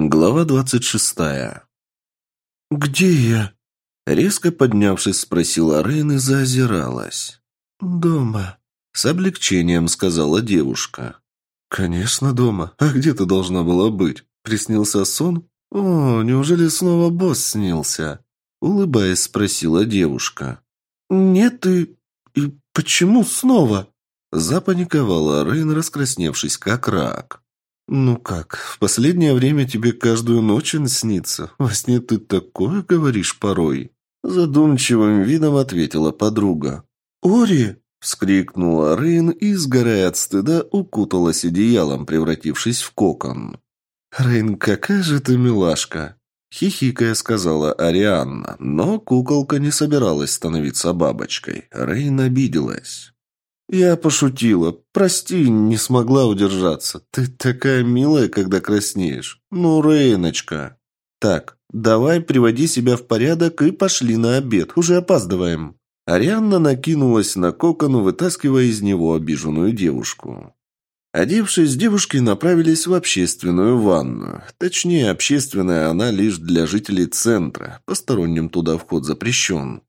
Глава двадцать шестая. «Где я?» Резко поднявшись, спросила Рейн и заозиралась. «Дома», — с облегчением сказала девушка. «Конечно, дома. А где ты должна была быть? Приснился сон? О, неужели снова босс снился?» Улыбаясь, спросила девушка. «Нет, и... и почему снова?» Запаниковала Рейн, раскрасневшись как рак. «Ну как, в последнее время тебе каждую ночь он снится. Во сне ты такое говоришь порой?» Задумчивым видом ответила подруга. «Ори!» – вскрикнула Рейн и, сгорая от стыда, укуталась одеялом, превратившись в кокон. «Рейн, какая же ты милашка!» – хихикая сказала Арианна, но куколка не собиралась становиться бабочкой. Рейн обиделась. «Я пошутила. Прости, не смогла удержаться. Ты такая милая, когда краснеешь. Ну, Рейночка. Так, давай приводи себя в порядок и пошли на обед. Уже опаздываем». Арианна накинулась на кокон, вытаскивая из него обиженную девушку. Одевшись, девушки направились в общественную ванную. Точнее, общественная она лишь для жителей центра. Посторонним туда вход запрещен.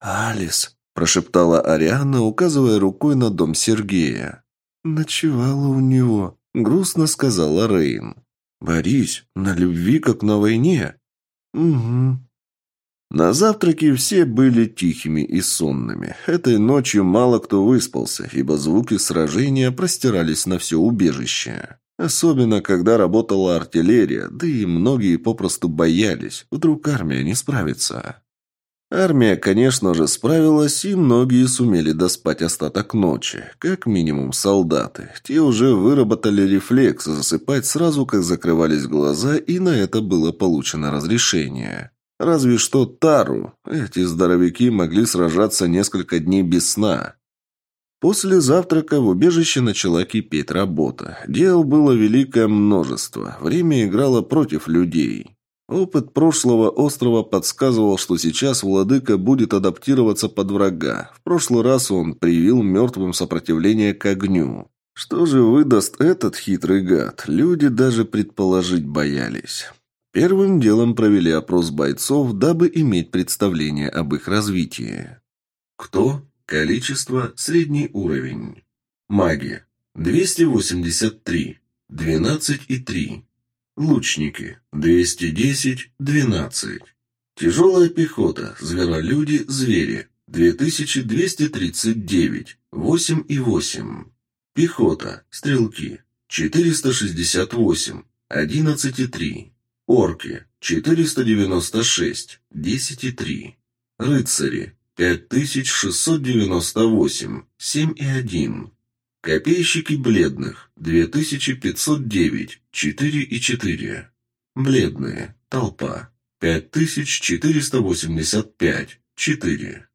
«Алис», прошептала Ариана, указывая рукой на дом Сергея. «Ночевала у него», — грустно сказала Рейн. «Борись, на любви, как на войне». «Угу». На завтраке все были тихими и сонными. Этой ночью мало кто выспался, ибо звуки сражения простирались на все убежище. Особенно, когда работала артиллерия, да и многие попросту боялись, вдруг армия не справится. Армия, конечно же, справилась, и многие сумели доспать остаток ночи. Как минимум солдаты. Те уже выработали рефлекс засыпать сразу, как закрывались глаза, и на это было получено разрешение. Разве что Тару. Эти здоровяки могли сражаться несколько дней без сна. После завтрака в убежище начала кипеть работа. Дел было великое множество. Время играло против людей. Опыт прошлого острова подсказывал, что сейчас владыка будет адаптироваться под врага. В прошлый раз он привил мертвым сопротивление к огню. Что же выдаст этот хитрый гад, люди даже предположить боялись. Первым делом провели опрос бойцов, дабы иметь представление об их развитии. Кто? Количество. Средний уровень. Маги. 283. 12,3. Лучники. 210, 12. Тяжелая пехота. Зверолюди, звери. 2239, 8 и 8. Пехота. Стрелки. 468, 11 и 3. Орки. 496, 10 и 3. Рыцари. 5698, 7 и 1. Копейщики бледных – 2509, 4 и 4. Бледные. Толпа. 5485, 4.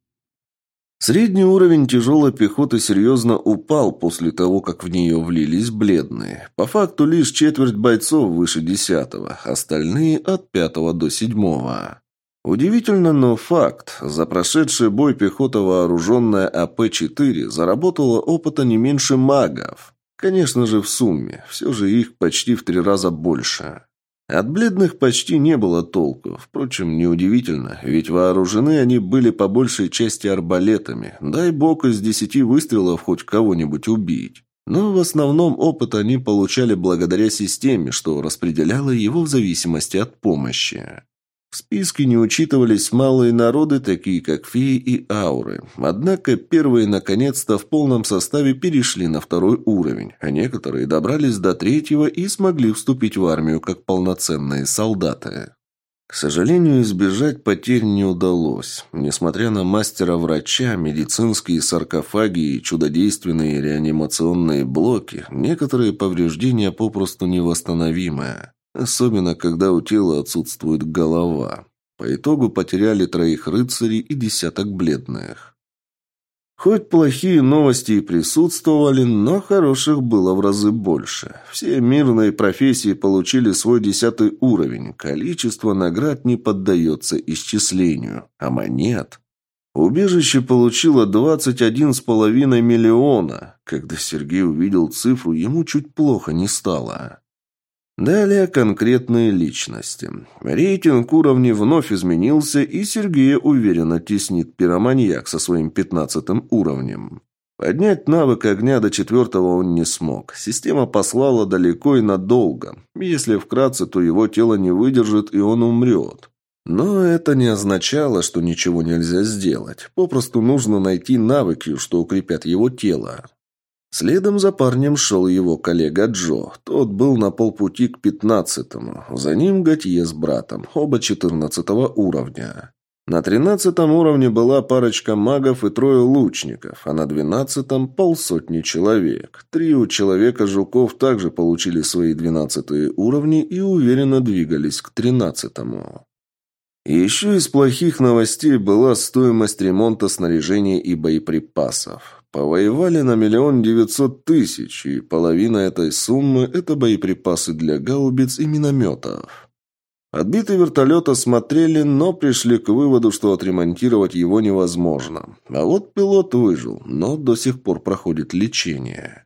Средний уровень тяжелой пехоты серьезно упал после того, как в нее влились бледные. По факту лишь четверть бойцов выше десятого, остальные от пятого до седьмого. Удивительно, но факт. За прошедший бой пехота, вооруженная АП-4, заработала опыта не меньше магов. Конечно же, в сумме. Все же их почти в три раза больше. От бледных почти не было толку. Впрочем, неудивительно, ведь вооружены они были по большей части арбалетами. Дай бог из десяти выстрелов хоть кого-нибудь убить. Но в основном опыт они получали благодаря системе, что распределяло его в зависимости от помощи. В списке не учитывались малые народы, такие как феи и ауры. Однако первые наконец-то в полном составе перешли на второй уровень, а некоторые добрались до третьего и смогли вступить в армию как полноценные солдаты. К сожалению, избежать потерь не удалось. Несмотря на мастера-врача, медицинские саркофаги и чудодейственные реанимационные блоки, некоторые повреждения попросту невосстановимые. Особенно, когда у тела отсутствует голова. По итогу потеряли троих рыцарей и десяток бледных. Хоть плохие новости и присутствовали, но хороших было в разы больше. Все мирные профессии получили свой десятый уровень. Количество наград не поддается исчислению. А монет... Убежище получило 21,5 миллиона. Когда Сергей увидел цифру, ему чуть плохо не стало. Далее конкретные личности. Рейтинг уровней вновь изменился, и Сергея уверенно теснит пироманьяк со своим пятнадцатым уровнем. Поднять навык огня до четвертого он не смог. Система послала далеко и надолго. Если вкратце, то его тело не выдержит, и он умрет. Но это не означало, что ничего нельзя сделать. Попросту нужно найти навыки, что укрепят его тело. Следом за парнем шел его коллега Джо. Тот был на полпути к пятнадцатому. За ним Готье с братом, оба четырнадцатого уровня. На тринадцатом уровне была парочка магов и трое лучников, а на двенадцатом – полсотни человек. Три у человека-жуков также получили свои двенадцатые уровни и уверенно двигались к тринадцатому. Еще из плохих новостей была стоимость ремонта снаряжения и боеприпасов. Повоевали на миллион девятьсот тысяч, и половина этой суммы – это боеприпасы для гаубиц и минометов. Отбитый вертолет осмотрели, но пришли к выводу, что отремонтировать его невозможно. А вот пилот выжил, но до сих пор проходит лечение.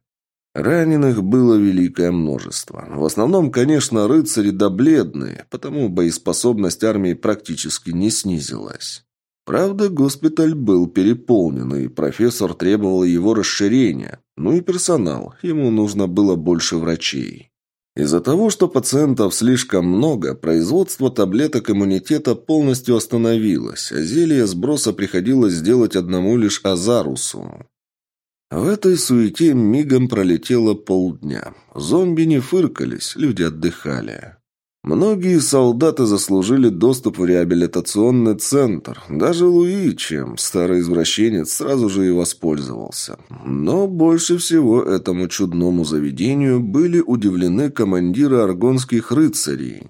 Раненых было великое множество. В основном, конечно, рыцари да бледные, потому боеспособность армии практически не снизилась. Правда, госпиталь был переполнен, и профессор требовал его расширения. Ну и персонал, ему нужно было больше врачей. Из-за того, что пациентов слишком много, производство таблеток иммунитета полностью остановилось, а зелье сброса приходилось сделать одному лишь Азарусу. В этой суете мигом пролетело полдня. Зомби не фыркались, люди отдыхали. Многие солдаты заслужили доступ в реабилитационный центр. Даже Луи, чем старый извращенец, сразу же и воспользовался. Но больше всего этому чудному заведению были удивлены командиры аргонских рыцарей.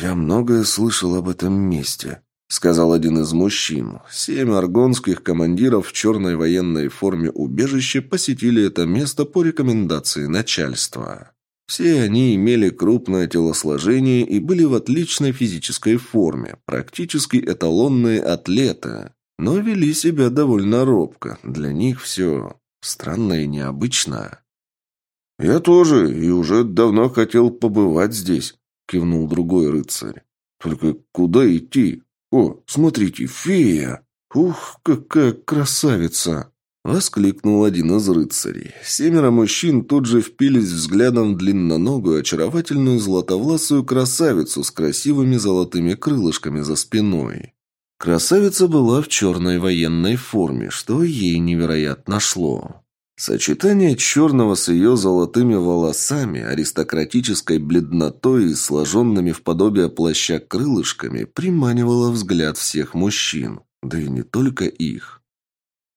«Я многое слышал об этом месте», — сказал один из мужчин. Семь аргонских командиров в черной военной форме убежища посетили это место по рекомендации начальства. Все они имели крупное телосложение и были в отличной физической форме, практически эталонные атлеты, но вели себя довольно робко. Для них все странно и необычно. «Я тоже, и уже давно хотел побывать здесь», — кивнул другой рыцарь. «Только куда идти? О, смотрите, фея! Ух, какая красавица!» Воскликнул один из рыцарей. Семеро мужчин тут же впились взглядом в длинноногую, очаровательную златовласую красавицу с красивыми золотыми крылышками за спиной. Красавица была в черной военной форме, что ей невероятно шло. Сочетание черного с ее золотыми волосами, аристократической бледнотой и сложенными в подобие плаща крылышками приманивало взгляд всех мужчин, да и не только их.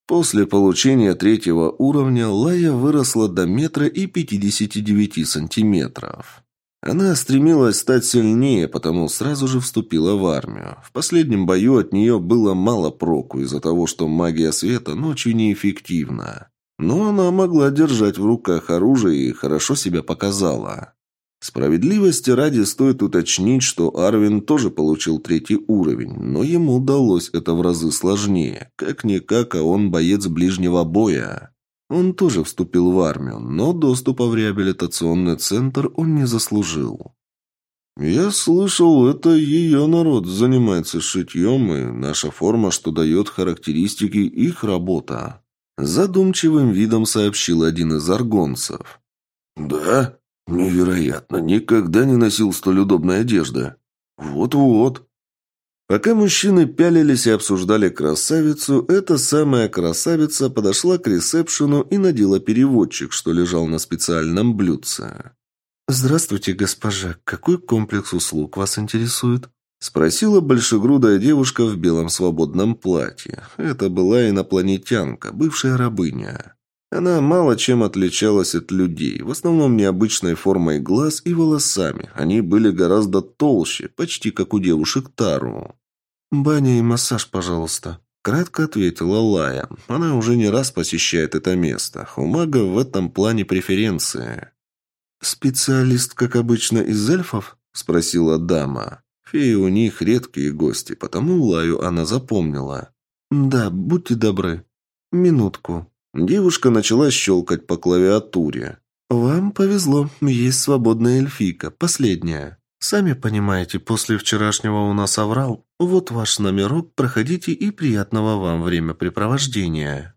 После получения третьего уровня Лая выросла до метра и 59 сантиметров. Она стремилась стать сильнее, потому сразу же вступила в армию. В последнем бою от нее было мало проку из-за того, что магия света ночью неэффективна. Но она могла держать в руках оружие и хорошо себя показала. Справедливости ради стоит уточнить, что Арвин тоже получил третий уровень, но ему удалось это в разы сложнее. Как-никак, а он боец ближнего боя. Он тоже вступил в армию, но доступа в реабилитационный центр он не заслужил. «Я слышал, это ее народ занимается шитьем, и наша форма, что дает характеристики их работа», задумчивым видом сообщил один из аргонцев. «Да?» «Невероятно! Никогда не носил столь удобной одежды!» «Вот-вот!» Пока мужчины пялились и обсуждали красавицу, эта самая красавица подошла к ресепшену и надела переводчик, что лежал на специальном блюдце. «Здравствуйте, госпожа. Какой комплекс услуг вас интересует?» Спросила большегрудая девушка в белом свободном платье. Это была инопланетянка, бывшая рабыня. Она мало чем отличалась от людей, в основном необычной формой глаз и волосами. Они были гораздо толще, почти как у девушек Тару. «Баня и массаж, пожалуйста», – кратко ответила Лая. Она уже не раз посещает это место. У мага в этом плане преференции. «Специалист, как обычно, из эльфов?» – спросила дама. Феи у них редкие гости, потому Лаю она запомнила. «Да, будьте добры. Минутку». Девушка начала щелкать по клавиатуре. «Вам повезло, есть свободная эльфийка, последняя. Сами понимаете, после вчерашнего у нас оврал. Вот ваш номерок, проходите и приятного вам времяпрепровождения».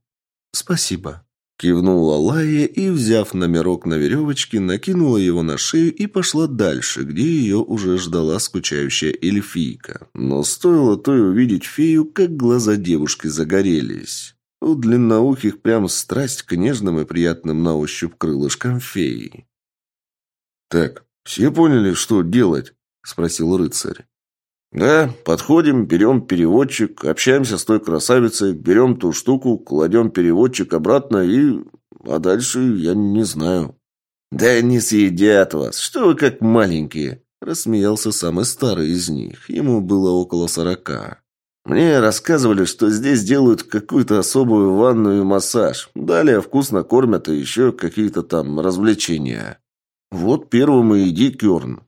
«Спасибо». Кивнула Лая и, взяв номерок на веревочке, накинула его на шею и пошла дальше, где ее уже ждала скучающая эльфийка. Но стоило той увидеть фею, как глаза девушки загорелись. У длинноухих прям страсть к нежным и приятным на ощупь крылышкам феи. «Так, все поняли, что делать?» – спросил рыцарь. «Да, подходим, берем переводчик, общаемся с той красавицей, берем ту штуку, кладем переводчик обратно и... А дальше я не знаю». «Да не съедят вас, что вы как маленькие!» – рассмеялся самый старый из них. Ему было около сорока. Мне рассказывали, что здесь делают какую-то особую ванную и массаж. Далее вкусно кормят и еще какие-то там развлечения. Вот первым и иди, Керн.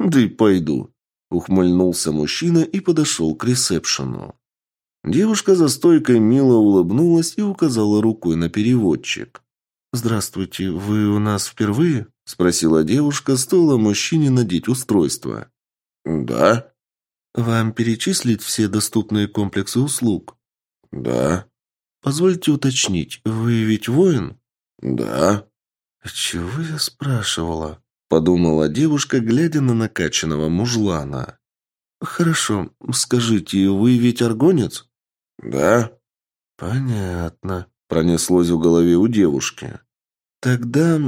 Да и пойду. Ухмыльнулся мужчина и подошел к ресепшену. Девушка за стойкой мило улыбнулась и указала рукой на переводчик. «Здравствуйте, вы у нас впервые?» – спросила девушка, стоило мужчине надеть устройство. «Да», «Вам перечислить все доступные комплексы услуг?» «Да». «Позвольте уточнить, вы ведь воин?» «Да». «Чего я спрашивала?» Подумала девушка, глядя на накачанного мужлана. «Хорошо, скажите, вы ведь аргонец?» «Да». «Понятно», — пронеслось в голове у девушки. «Тогда,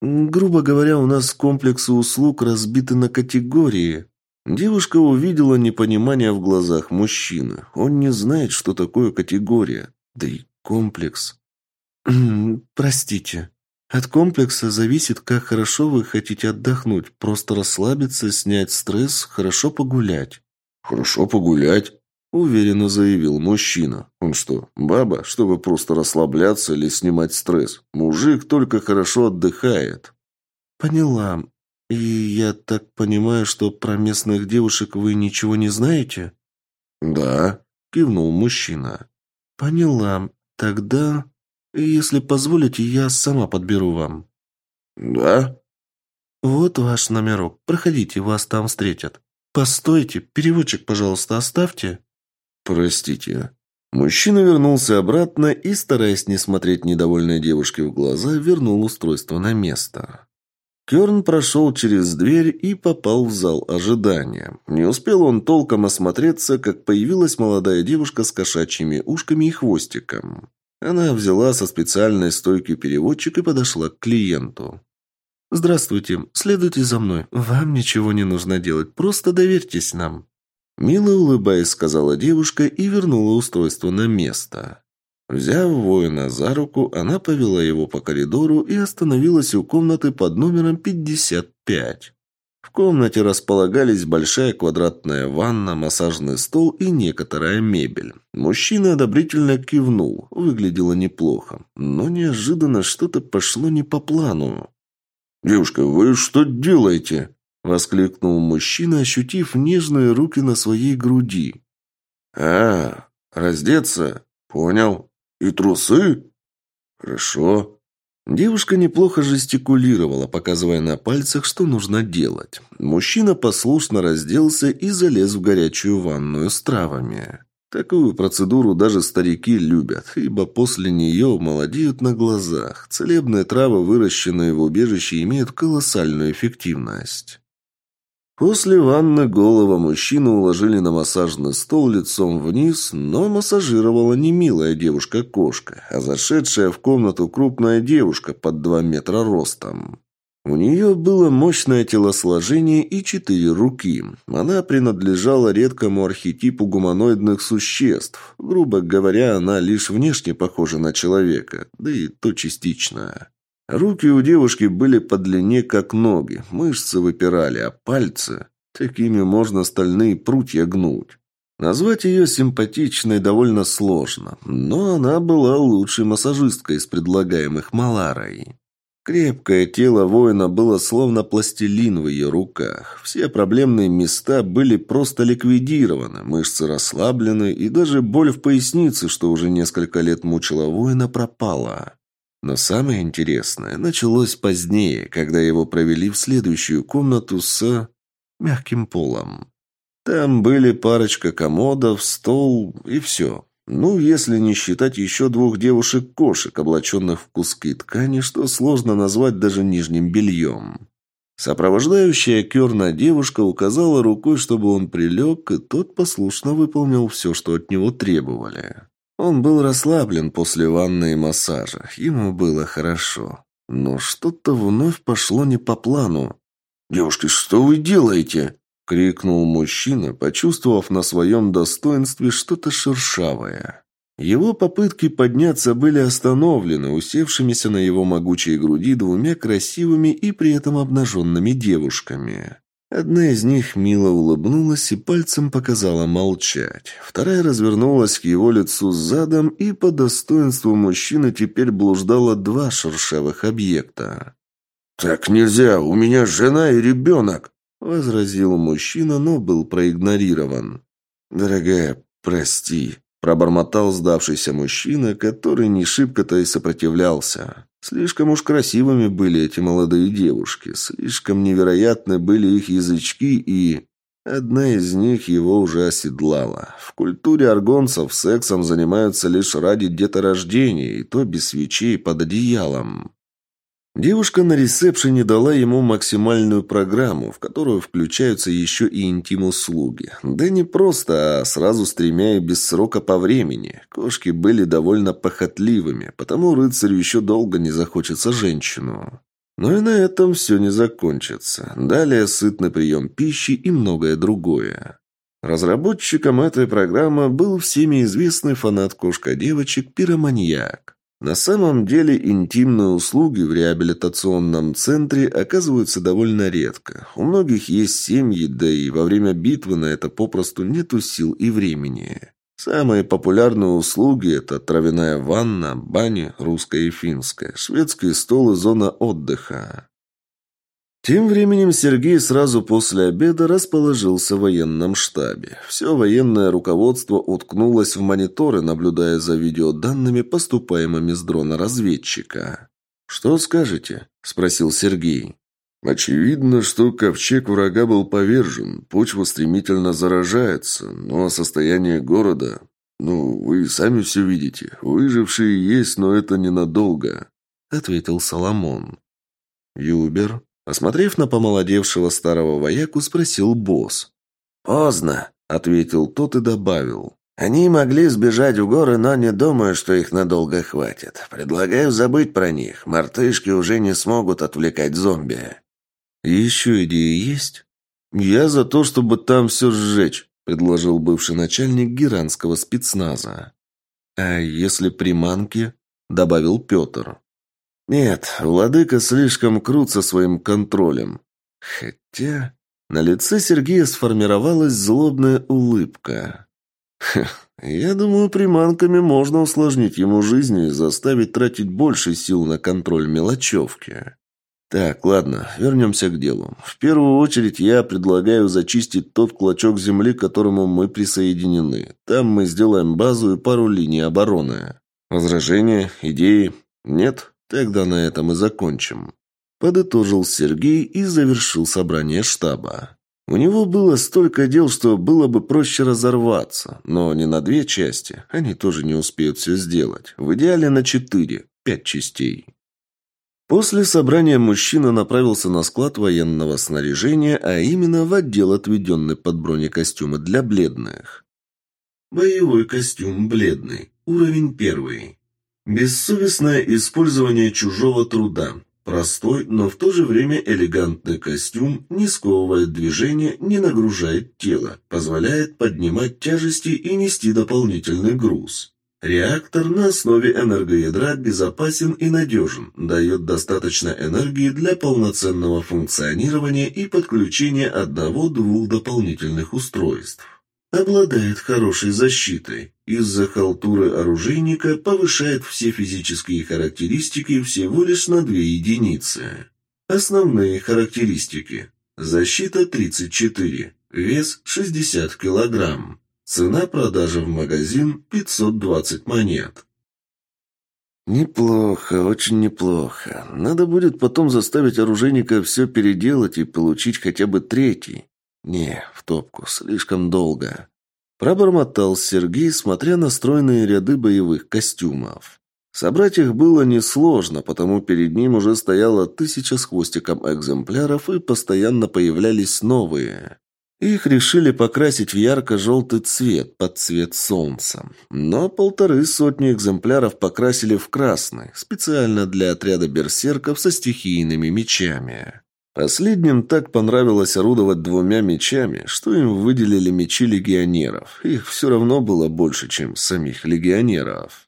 грубо говоря, у нас комплексы услуг разбиты на категории. Девушка увидела непонимание в глазах мужчины. Он не знает, что такое категория. Да и комплекс. «Простите. От комплекса зависит, как хорошо вы хотите отдохнуть. Просто расслабиться, снять стресс, хорошо погулять». «Хорошо погулять?» Уверенно заявил мужчина. Он что, баба, чтобы просто расслабляться или снимать стресс? Мужик только хорошо отдыхает. Поняла. «И я так понимаю, что про местных девушек вы ничего не знаете?» «Да», — кивнул мужчина. «Поняла. Тогда, если позволите, я сама подберу вам». «Да?» «Вот ваш номерок. Проходите, вас там встретят. Постойте, переводчик, пожалуйста, оставьте». «Простите». Мужчина вернулся обратно и, стараясь не смотреть недовольной девушке в глаза, вернул устройство на место. Керн прошел через дверь и попал в зал ожидания. Не успел он толком осмотреться, как появилась молодая девушка с кошачьими ушками и хвостиком. Она взяла со специальной стойки переводчик и подошла к клиенту. «Здравствуйте, следуйте за мной. Вам ничего не нужно делать, просто доверьтесь нам». Мило улыбаясь, сказала девушка и вернула устройство на место. Взяв воина за руку, она повела его по коридору и остановилась у комнаты под номером 55. В комнате располагались большая квадратная ванна, массажный стол и некоторая мебель. Мужчина одобрительно кивнул. Выглядело неплохо. Но неожиданно что-то пошло не по плану. «Девушка, вы что делаете?» – воскликнул мужчина, ощутив нежные руки на своей груди. «А, раздеться? Понял. «И трусы?» «Хорошо». Девушка неплохо жестикулировала, показывая на пальцах, что нужно делать. Мужчина послушно разделся и залез в горячую ванную с травами. Такую процедуру даже старики любят, ибо после нее молодеют на глазах. Целебные травы, выращенные в убежище, имеют колоссальную эффективность. После ванны голого мужчину уложили на массажный стол лицом вниз, но массажировала не милая девушка-кошка, а зашедшая в комнату крупная девушка под два метра ростом. У нее было мощное телосложение и четыре руки. Она принадлежала редкому архетипу гуманоидных существ. Грубо говоря, она лишь внешне похожа на человека, да и то частично. Руки у девушки были по длине, как ноги, мышцы выпирали, а пальцы... Такими можно стальные прутья гнуть. Назвать ее симпатичной довольно сложно, но она была лучшей массажисткой из предлагаемых Маларой. Крепкое тело воина было словно пластилин в ее руках. Все проблемные места были просто ликвидированы, мышцы расслаблены, и даже боль в пояснице, что уже несколько лет мучила воина, пропала. Но самое интересное началось позднее, когда его провели в следующую комнату с мягким полом. Там были парочка комодов, стол и все. Ну, если не считать еще двух девушек-кошек, облаченных в куски ткани, что сложно назвать даже нижним бельем. Сопровождающая Керна девушка указала рукой, чтобы он прилег, и тот послушно выполнил все, что от него требовали. Он был расслаблен после ванны и массажа. Ему было хорошо. Но что-то вновь пошло не по плану. «Девушки, что вы делаете?» — крикнул мужчина, почувствовав на своем достоинстве что-то шершавое. Его попытки подняться были остановлены усевшимися на его могучей груди двумя красивыми и при этом обнаженными девушками. Одна из них мило улыбнулась и пальцем показала молчать. Вторая развернулась к его лицу задом, и по достоинству мужчины теперь блуждало два шершавых объекта. «Так нельзя, у меня жена и ребенок!» — возразил мужчина, но был проигнорирован. «Дорогая, прости», — пробормотал сдавшийся мужчина, который не шибко-то и сопротивлялся. Слишком уж красивыми были эти молодые девушки, слишком невероятны были их язычки, и... Одна из них его уже оседлала. В культуре аргонцев сексом занимаются лишь ради деторождения, и то без свечей под одеялом. Девушка на ресепшене дала ему максимальную программу, в которую включаются еще и интим-услуги. Да не просто, а сразу с тремя и без срока по времени. Кошки были довольно похотливыми, потому рыцарю еще долго не захочется женщину. Но и на этом все не закончится. Далее сытный прием пищи и многое другое. Разработчиком этой программы был всеми известный фанат кошка-девочек Пироманьяк. На самом деле интимные услуги в реабилитационном центре оказываются довольно редко. У многих есть семьи, да и во время битвы на это попросту нету сил и времени. Самые популярные услуги – это травяная ванна, баня, русская и финская, шведский стол и зона отдыха. Тем временем Сергей сразу после обеда расположился в военном штабе. Все военное руководство уткнулось в мониторы, наблюдая за видеоданными, поступаемыми с дрона разведчика. «Что скажете?» – спросил Сергей. «Очевидно, что ковчег врага был повержен, почва стремительно заражается, но состояние города... Ну, вы сами все видите. Выжившие есть, но это ненадолго», – ответил Соломон. «Юбер?» Осмотрев на помолодевшего старого вояку, спросил босс. «Поздно», — ответил тот и добавил. «Они могли сбежать в горы, но не думаю, что их надолго хватит. Предлагаю забыть про них. Мартышки уже не смогут отвлекать зомби». «Еще идеи есть?» «Я за то, чтобы там все сжечь», — предложил бывший начальник гиранского спецназа. «А если приманки?» — добавил Петр. Нет, владыка слишком крут со своим контролем. Хотя на лице Сергея сформировалась злобная улыбка. я думаю, приманками можно усложнить ему жизнь и заставить тратить больше сил на контроль мелочевки. Так, ладно, вернемся к делу. В первую очередь я предлагаю зачистить тот клочок земли, к которому мы присоединены. Там мы сделаем базу и пару линий обороны. Возражения? Идеи? Нет? Тогда на этом и закончим. Подытожил Сергей и завершил собрание штаба. У него было столько дел, что было бы проще разорваться, но не на две части, они тоже не успеют все сделать. В идеале на четыре, пять частей. После собрания мужчина направился на склад военного снаряжения, а именно в отдел, отведенный под бронекостюмы для бледных. Боевой костюм бледный, уровень первый. Бессовестное использование чужого труда. Простой, но в то же время элегантный костюм не сковывает движение, не нагружает тело, позволяет поднимать тяжести и нести дополнительный груз. Реактор на основе энергоядра безопасен и надежен, дает достаточно энергии для полноценного функционирования и подключения одного-двух дополнительных устройств. Обладает хорошей защитой. Из-за халтуры оружейника повышает все физические характеристики всего лишь на две единицы. Основные характеристики. Защита 34. Вес 60 килограмм. Цена продажи в магазин 520 монет. «Неплохо, очень неплохо. Надо будет потом заставить оружейника все переделать и получить хотя бы третий. Не, топку, слишком долго». Пробормотал Сергей, смотря на стройные ряды боевых костюмов. Собрать их было несложно, потому перед ним уже стояло тысяча с хвостиком экземпляров и постоянно появлялись новые. Их решили покрасить в ярко-желтый цвет, под цвет солнца. Но полторы сотни экземпляров покрасили в красный, специально для отряда берсерков со стихийными мечами. Последним так понравилось орудовать двумя мечами, что им выделили мечи легионеров. Их все равно было больше, чем самих легионеров.